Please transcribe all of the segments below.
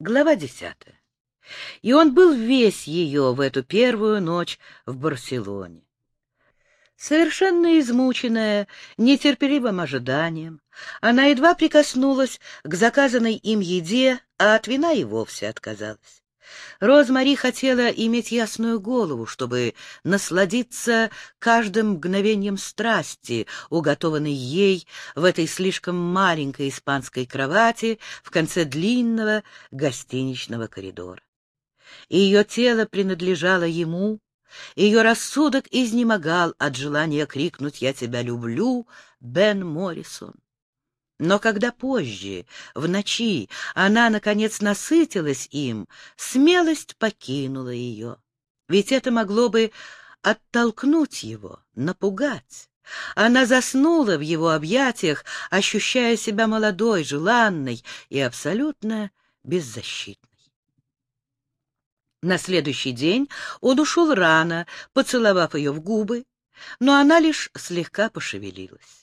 Глава десятая. И он был весь ее в эту первую ночь в Барселоне. Совершенно измученная нетерпеливым ожиданием, она едва прикоснулась к заказанной им еде, а от вина и вовсе отказалась. Розмари хотела иметь ясную голову, чтобы насладиться каждым мгновением страсти, уготованной ей в этой слишком маленькой испанской кровати в конце длинного гостиничного коридора. Ее тело принадлежало ему, ее рассудок изнемогал от желания крикнуть «Я тебя люблю, Бен Моррисон». Но когда позже, в ночи, она, наконец, насытилась им, смелость покинула ее. Ведь это могло бы оттолкнуть его, напугать. Она заснула в его объятиях, ощущая себя молодой, желанной и абсолютно беззащитной. На следующий день он ушел рано, поцеловав ее в губы, но она лишь слегка пошевелилась.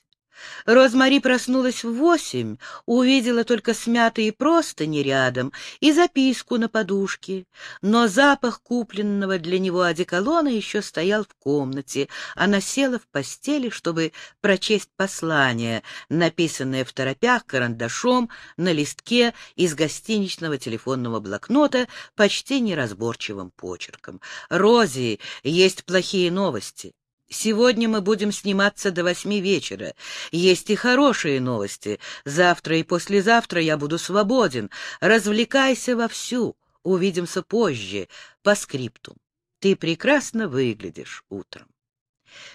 Розмари проснулась в восемь, увидела только смятые простыни рядом и записку на подушке, но запах купленного для него одеколона еще стоял в комнате. Она села в постели, чтобы прочесть послание, написанное в торопях карандашом на листке из гостиничного телефонного блокнота почти неразборчивым почерком. «Рози, есть плохие новости. Сегодня мы будем сниматься до восьми вечера. Есть и хорошие новости. Завтра и послезавтра я буду свободен. Развлекайся вовсю. Увидимся позже, по скрипту. Ты прекрасно выглядишь утром.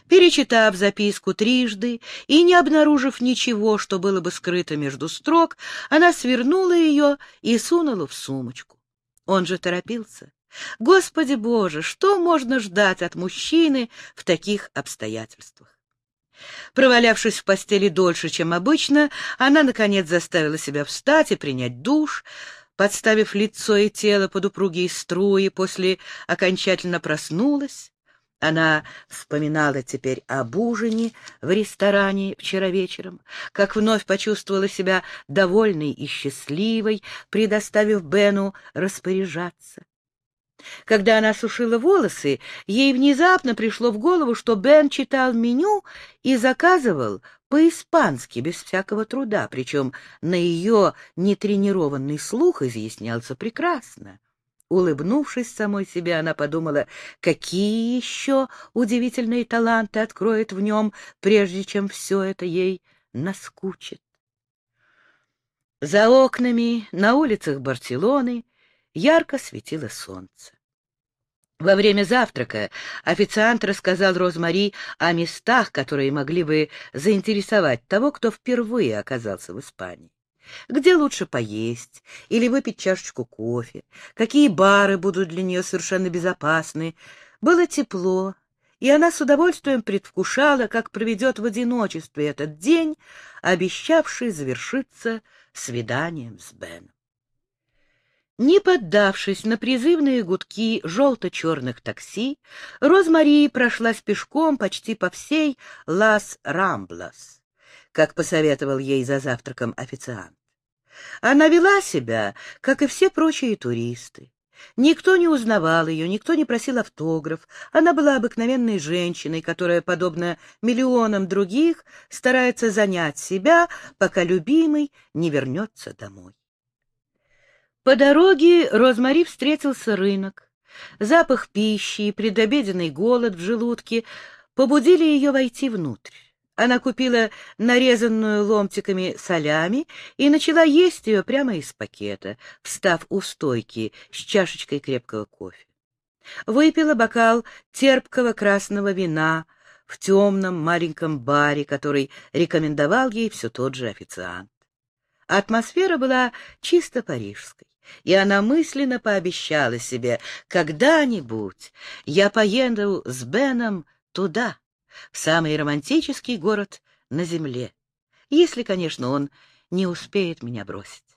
Перечитав записку трижды и не обнаружив ничего, что было бы скрыто между строк, она свернула ее и сунула в сумочку. Он же торопился. Господи Боже, что можно ждать от мужчины в таких обстоятельствах? Провалявшись в постели дольше, чем обычно, она, наконец, заставила себя встать и принять душ, подставив лицо и тело под упругие струи, после окончательно проснулась. Она вспоминала теперь об ужине в ресторане вчера вечером, как вновь почувствовала себя довольной и счастливой, предоставив Бену распоряжаться. Когда она сушила волосы, ей внезапно пришло в голову, что Бен читал меню и заказывал по-испански, без всякого труда, причем на ее нетренированный слух изъяснялся прекрасно. Улыбнувшись самой себе, она подумала, какие еще удивительные таланты откроет в нем, прежде чем все это ей наскучит. За окнами, на улицах Барселоны, ярко светило солнце. Во время завтрака официант рассказал Розмари о местах, которые могли бы заинтересовать того, кто впервые оказался в Испании. Где лучше поесть или выпить чашечку кофе, какие бары будут для нее совершенно безопасны. Было тепло, и она с удовольствием предвкушала, как проведет в одиночестве этот день, обещавший завершиться свиданием с Беном. Не поддавшись на призывные гудки желто-черных такси, Розмари прошлась пешком почти по всей Лас-Рамблас, как посоветовал ей за завтраком официант. Она вела себя, как и все прочие туристы. Никто не узнавал ее, никто не просил автограф. Она была обыкновенной женщиной, которая, подобно миллионам других, старается занять себя, пока любимый не вернется домой. По дороге Розмари встретился рынок. Запах пищи и предобеденный голод в желудке побудили ее войти внутрь. Она купила нарезанную ломтиками солями и начала есть ее прямо из пакета, встав у стойки с чашечкой крепкого кофе. Выпила бокал терпкого красного вина в темном маленьком баре, который рекомендовал ей все тот же официант. Атмосфера была чисто парижской. И она мысленно пообещала себе, когда-нибудь я поеду с Беном туда, в самый романтический город на земле, если, конечно, он не успеет меня бросить.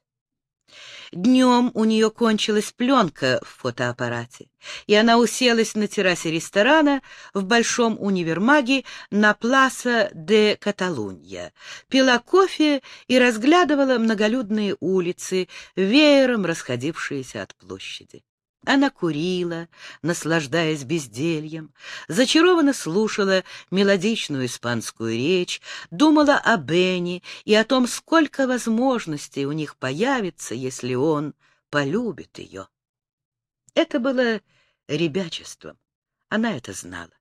Днем у нее кончилась пленка в фотоаппарате, и она уселась на террасе ресторана в большом универмаге на Пласа де Каталунья, пила кофе и разглядывала многолюдные улицы, веером расходившиеся от площади. Она курила, наслаждаясь бездельем, зачарованно слушала мелодичную испанскую речь, думала о Бенни и о том, сколько возможностей у них появится, если он полюбит ее. Это было ребячеством, она это знала.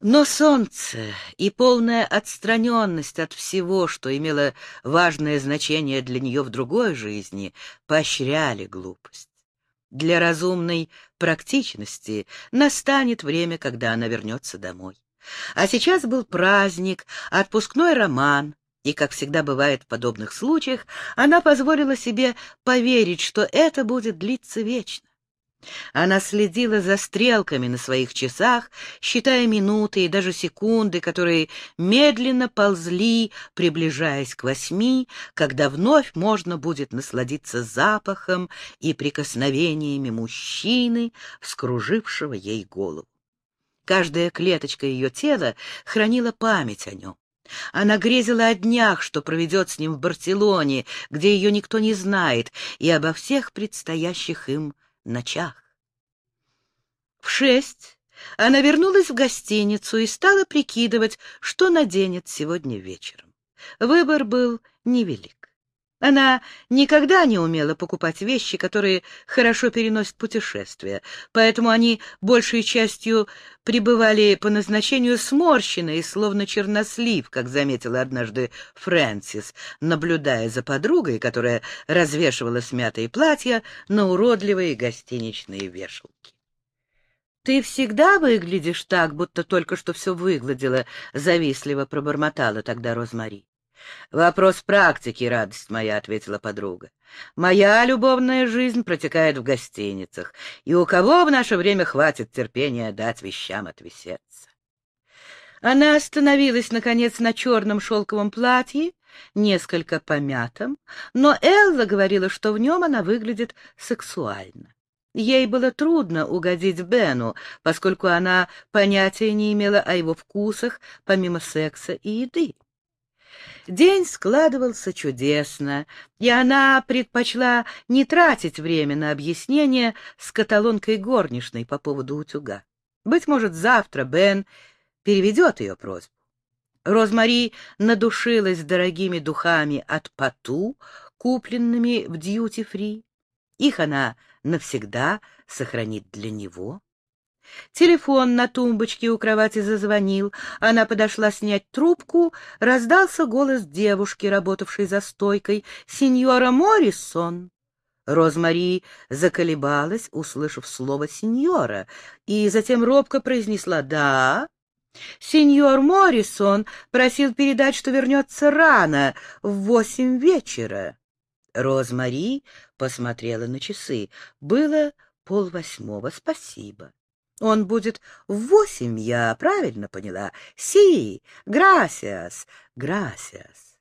Но солнце и полная отстраненность от всего, что имело важное значение для нее в другой жизни, поощряли глупость. Для разумной практичности настанет время, когда она вернется домой. А сейчас был праздник, отпускной роман, и, как всегда бывает в подобных случаях, она позволила себе поверить, что это будет длиться вечно. Она следила за стрелками на своих часах, считая минуты и даже секунды, которые медленно ползли, приближаясь к восьми, когда вновь можно будет насладиться запахом и прикосновениями мужчины, вскружившего ей голову. Каждая клеточка ее тела хранила память о нем. Она грезила о днях, что проведет с ним в Барселоне, где ее никто не знает, и обо всех предстоящих им ночах. В шесть она вернулась в гостиницу и стала прикидывать, что наденет сегодня вечером. Выбор был невелик. Она никогда не умела покупать вещи, которые хорошо переносят путешествия, поэтому они большей частью пребывали по назначению сморщенные, словно чернослив, как заметила однажды Фрэнсис, наблюдая за подругой, которая развешивала смятые платья на уродливые гостиничные вешалки. «Ты всегда выглядишь так, будто только что все выгладила», — завистливо пробормотала тогда Розмари. «Вопрос практики, радость моя», — ответила подруга. «Моя любовная жизнь протекает в гостиницах, и у кого в наше время хватит терпения дать вещам отвисеться?» Она остановилась, наконец, на черном шелковом платье, несколько помятом, но Элла говорила, что в нем она выглядит сексуально. Ей было трудно угодить Бену, поскольку она понятия не имела о его вкусах, помимо секса и еды. День складывался чудесно, и она предпочла не тратить время на объяснение с каталонкой горничной по поводу утюга. Быть может, завтра Бен переведет ее просьбу. Розмари надушилась дорогими духами от Пату, купленными в дьюти-фри. Их она навсегда сохранит для него. Телефон на тумбочке у кровати зазвонил. Она подошла снять трубку. Раздался голос девушки, работавшей за стойкой. «Сеньора Моррисон!» Розмари заколебалась, услышав слово «сеньора», и затем робко произнесла «да». «Сеньор Моррисон просил передать, что вернется рано, в восемь вечера». Розмари посмотрела на часы. Было полвосьмого. Спасибо. Он будет в восемь, я правильно поняла? Си, грасиас, грасиас.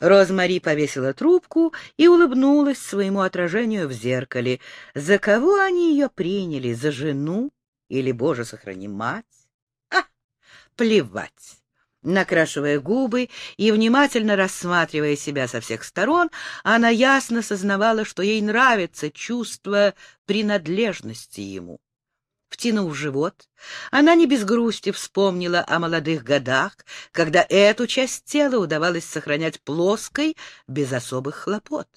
Розмари повесила трубку и улыбнулась своему отражению в зеркале. За кого они ее приняли? За жену? Или, боже, сохрани, мать? А, плевать. Накрашивая губы и внимательно рассматривая себя со всех сторон, она ясно сознавала, что ей нравится чувство принадлежности ему. Втянув живот, она не без грусти вспомнила о молодых годах, когда эту часть тела удавалось сохранять плоской, без особых хлопот.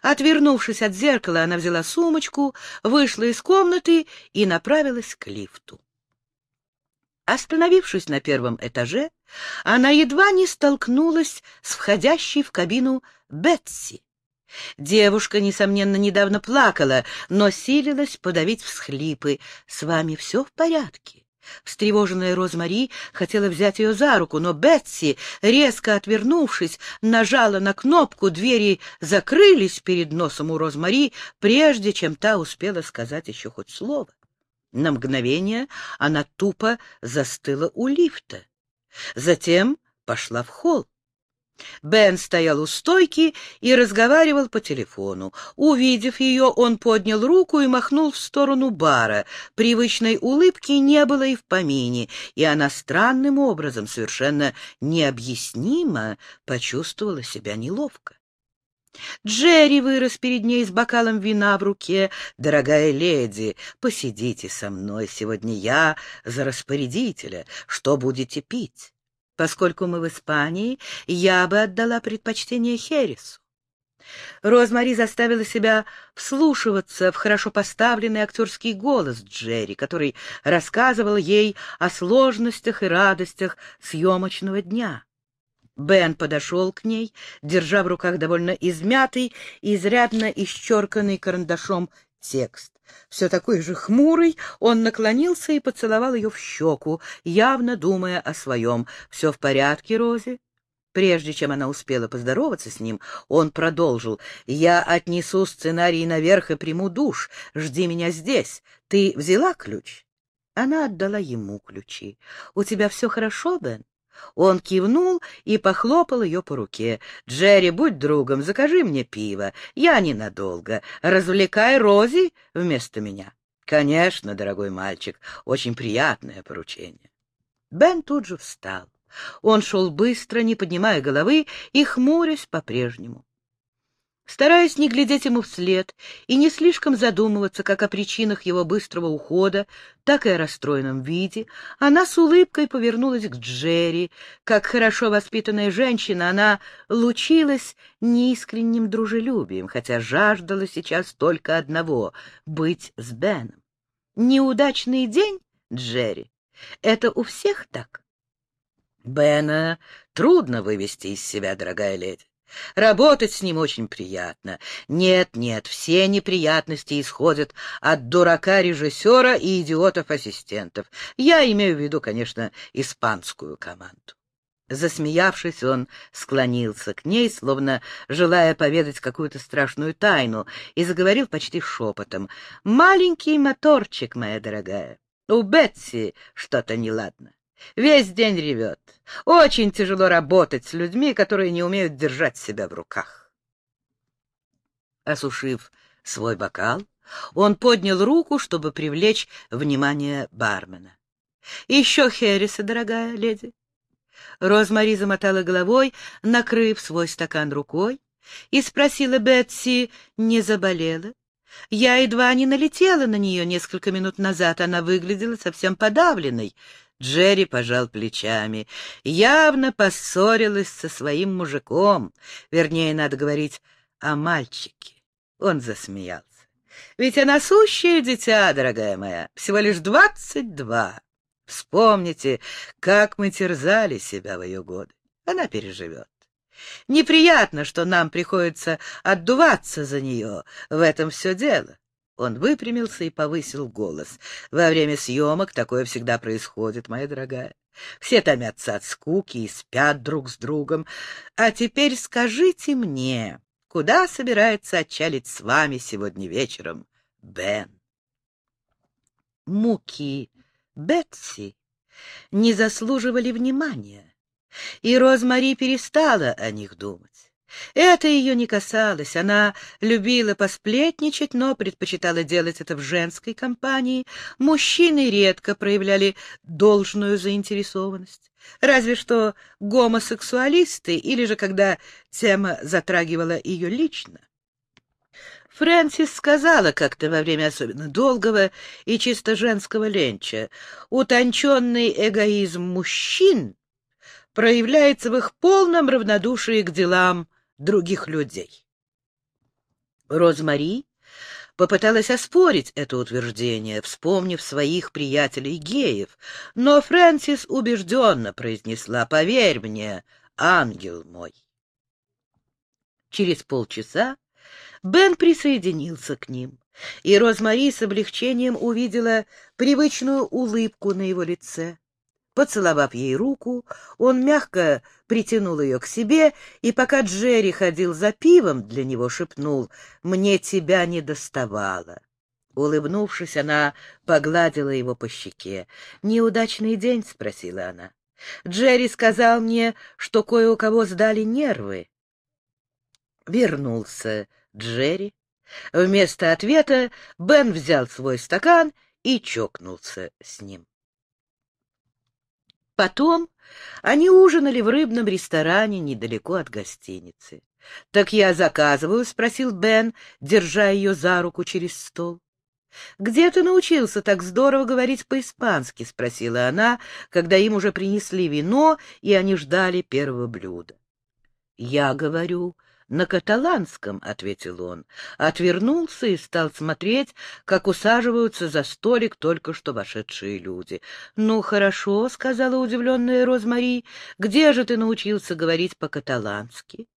Отвернувшись от зеркала, она взяла сумочку, вышла из комнаты и направилась к лифту. Остановившись на первом этаже, она едва не столкнулась с входящей в кабину Бетси. Девушка, несомненно, недавно плакала, но силилась подавить всхлипы. «С вами все в порядке?» Встревоженная Розмари хотела взять ее за руку, но Бетси, резко отвернувшись, нажала на кнопку, двери закрылись перед носом у Розмари, прежде чем та успела сказать еще хоть слово. На мгновение она тупо застыла у лифта. Затем пошла в холл. Бен стоял у стойки и разговаривал по телефону. Увидев ее, он поднял руку и махнул в сторону бара. Привычной улыбки не было и в помине, и она странным образом, совершенно необъяснимо, почувствовала себя неловко. Джерри вырос перед ней с бокалом вина в руке. «Дорогая леди, посидите со мной, сегодня я за распорядителя. Что будете пить?» Поскольку мы в Испании, я бы отдала предпочтение Хересу. Розмари заставила себя вслушиваться в хорошо поставленный актерский голос Джерри, который рассказывал ей о сложностях и радостях съемочного дня. Бен подошел к ней, держа в руках довольно измятый и изрядно исчерканный карандашом текст. Все такой же хмурый, он наклонился и поцеловал ее в щеку, явно думая о своем. «Все в порядке, Рози?» Прежде чем она успела поздороваться с ним, он продолжил. «Я отнесу сценарий наверх и приму душ. Жди меня здесь. Ты взяла ключ?» Она отдала ему ключи. «У тебя все хорошо, Бен?» Он кивнул и похлопал ее по руке. «Джерри, будь другом, закажи мне пиво. Я ненадолго. Развлекай Рози вместо меня». «Конечно, дорогой мальчик, очень приятное поручение». Бен тут же встал. Он шел быстро, не поднимая головы и хмурясь по-прежнему. Стараясь не глядеть ему вслед и не слишком задумываться как о причинах его быстрого ухода, так и о расстроенном виде, она с улыбкой повернулась к Джерри. Как хорошо воспитанная женщина, она лучилась неискренним дружелюбием, хотя жаждала сейчас только одного — быть с Беном. Неудачный день, Джерри, это у всех так? Бена трудно вывести из себя, дорогая леди. Работать с ним очень приятно. Нет, нет, все неприятности исходят от дурака-режиссера и идиотов-ассистентов. Я имею в виду, конечно, испанскую команду. Засмеявшись, он склонился к ней, словно желая поведать какую-то страшную тайну, и заговорил почти шепотом. «Маленький моторчик, моя дорогая, у Бетси что-то неладно. Весь день ревет. Очень тяжело работать с людьми, которые не умеют держать себя в руках. Осушив свой бокал, он поднял руку, чтобы привлечь внимание бармена. — Еще Херриса, дорогая леди. Розмари замотала головой, накрыв свой стакан рукой, и спросила Бетси, не заболела. Я едва не налетела на нее несколько минут назад, она выглядела совсем подавленной. Джерри пожал плечами. Явно поссорилась со своим мужиком. Вернее, надо говорить о мальчике. Он засмеялся. Ведь она сущее дитя, дорогая моя, всего лишь двадцать два. Вспомните, как мы терзали себя в ее годы. Она переживет. Неприятно, что нам приходится отдуваться за нее. В этом все дело. Он выпрямился и повысил голос. «Во время съемок такое всегда происходит, моя дорогая. Все томятся от скуки и спят друг с другом. А теперь скажите мне, куда собирается отчалить с вами сегодня вечером Бен?» Муки Бетси не заслуживали внимания, и Розмари перестала о них думать. Это ее не касалось. Она любила посплетничать, но предпочитала делать это в женской компании. Мужчины редко проявляли должную заинтересованность. Разве что гомосексуалисты, или же когда тема затрагивала ее лично. Фрэнсис сказала как-то во время особенно долгого и чисто женского ленча, утонченный эгоизм мужчин проявляется в их полном равнодушии к делам других людей. Розмари попыталась оспорить это утверждение, вспомнив своих приятелей-геев, но Фрэнсис убежденно произнесла «Поверь мне, ангел мой». Через полчаса Бен присоединился к ним, и Розмари с облегчением увидела привычную улыбку на его лице. Поцеловав ей руку, он мягко притянул ее к себе, и пока Джерри ходил за пивом, для него шепнул «Мне тебя не доставало». Улыбнувшись, она погладила его по щеке. «Неудачный день?» — спросила она. Джерри сказал мне, что кое у кого сдали нервы. Вернулся Джерри. Вместо ответа Бен взял свой стакан и чокнулся с ним. Потом они ужинали в рыбном ресторане недалеко от гостиницы. — Так я заказываю? — спросил Бен, держа ее за руку через стол. — Где ты научился так здорово говорить по-испански? — спросила она, когда им уже принесли вино, и они ждали первого блюда. — Я говорю на каталанском, — ответил он, отвернулся и стал смотреть, как усаживаются за столик только что вошедшие люди. — Ну, хорошо, — сказала удивленная Розмари, — где же ты научился говорить по-каталански?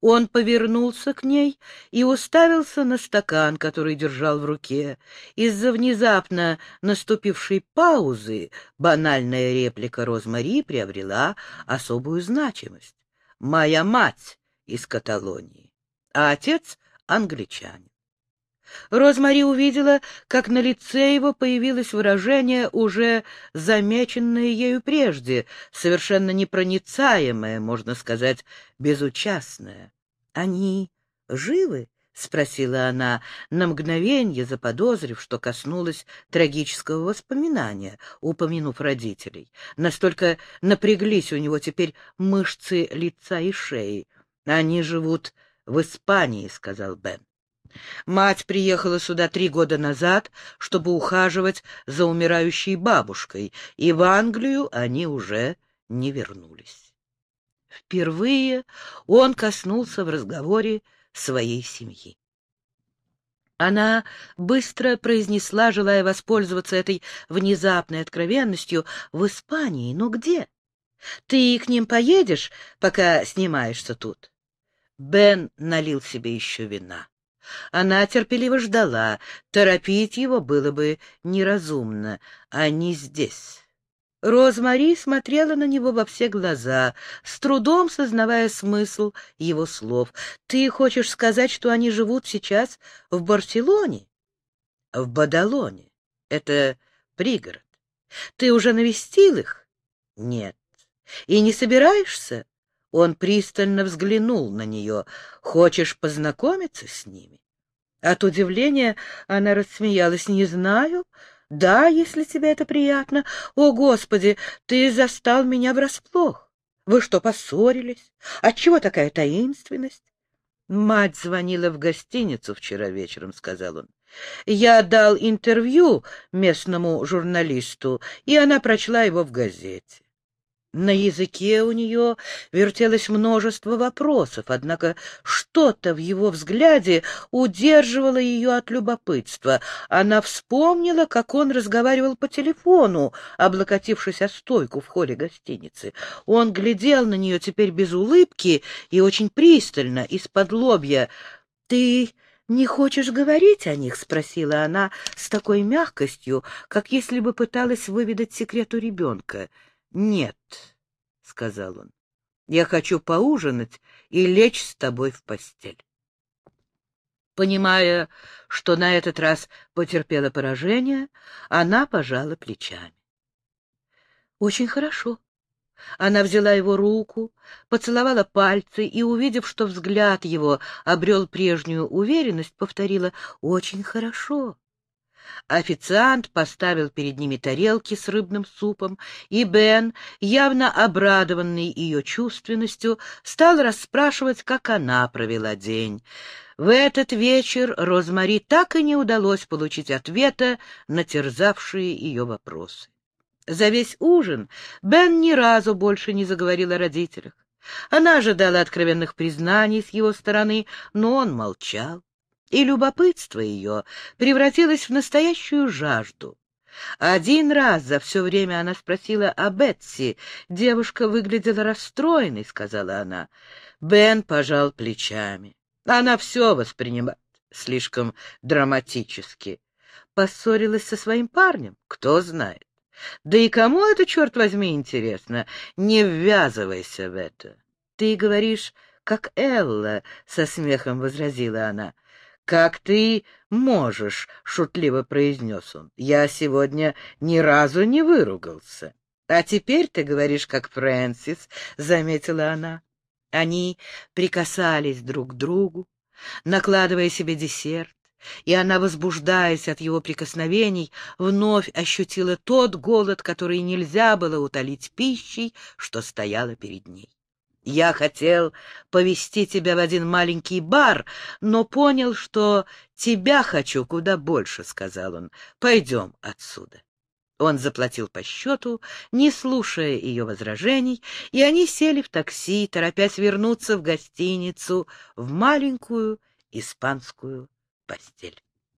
Он повернулся к ней и уставился на стакан, который держал в руке. Из-за внезапно наступившей паузы банальная реплика Розмари приобрела особую значимость. «Моя мать из Каталонии, а отец — англичанин». Розмари увидела, как на лице его появилось выражение, уже замеченное ею прежде, совершенно непроницаемое, можно сказать, безучастное. «Они живы?» — спросила она, на мгновенье заподозрив, что коснулась трагического воспоминания, упомянув родителей. Настолько напряглись у него теперь мышцы лица и шеи. «Они живут в Испании», — сказал Бен. Мать приехала сюда три года назад, чтобы ухаживать за умирающей бабушкой, и в Англию они уже не вернулись. Впервые он коснулся в разговоре своей семьи. Она быстро произнесла, желая воспользоваться этой внезапной откровенностью, «В Испании, но где? Ты к ним поедешь, пока снимаешься тут?» Бен налил себе еще вина. Она терпеливо ждала. Торопить его было бы неразумно. Они здесь. Розмари смотрела на него во все глаза, с трудом сознавая смысл его слов. «Ты хочешь сказать, что они живут сейчас в Барселоне?» «В Бадалоне. Это пригород. Ты уже навестил их?» «Нет. И не собираешься?» Он пристально взглянул на нее. «Хочешь познакомиться с ними?» От удивления она рассмеялась. «Не знаю. Да, если тебе это приятно. О, Господи, ты застал меня врасплох. Вы что, поссорились? Отчего такая таинственность?» «Мать звонила в гостиницу вчера вечером», — сказал он. «Я дал интервью местному журналисту, и она прочла его в газете. На языке у нее вертелось множество вопросов, однако что-то в его взгляде удерживало ее от любопытства. Она вспомнила, как он разговаривал по телефону, облокотившись о стойку в холле гостиницы. Он глядел на нее теперь без улыбки и очень пристально, из-под лобья. — Ты не хочешь говорить о них? — спросила она с такой мягкостью, как если бы пыталась выведать секрет у ребенка. — «Нет», — сказал он, — «я хочу поужинать и лечь с тобой в постель». Понимая, что на этот раз потерпела поражение, она пожала плечами. «Очень хорошо». Она взяла его руку, поцеловала пальцы и, увидев, что взгляд его обрел прежнюю уверенность, повторила «Очень хорошо». Официант поставил перед ними тарелки с рыбным супом, и Бен, явно обрадованный ее чувственностью, стал расспрашивать, как она провела день. В этот вечер Розмари так и не удалось получить ответа на терзавшие ее вопросы. За весь ужин Бен ни разу больше не заговорил о родителях. Она ожидала откровенных признаний с его стороны, но он молчал и любопытство ее превратилось в настоящую жажду. Один раз за все время она спросила о Бетси. Девушка выглядела расстроенной, — сказала она. Бен пожал плечами. Она все воспринимает слишком драматически. Поссорилась со своим парнем? Кто знает. Да и кому это, черт возьми, интересно? Не ввязывайся в это. Ты говоришь, как Элла, — со смехом возразила она. «Как ты можешь?» — шутливо произнес он. «Я сегодня ни разу не выругался». «А теперь ты говоришь, как Фрэнсис», — заметила она. Они прикасались друг к другу, накладывая себе десерт, и она, возбуждаясь от его прикосновений, вновь ощутила тот голод, который нельзя было утолить пищей, что стояла перед ней. Я хотел повести тебя в один маленький бар, но понял, что тебя хочу куда больше, — сказал он. Пойдем отсюда. Он заплатил по счету, не слушая ее возражений, и они сели в такси, торопясь вернуться в гостиницу, в маленькую испанскую постель.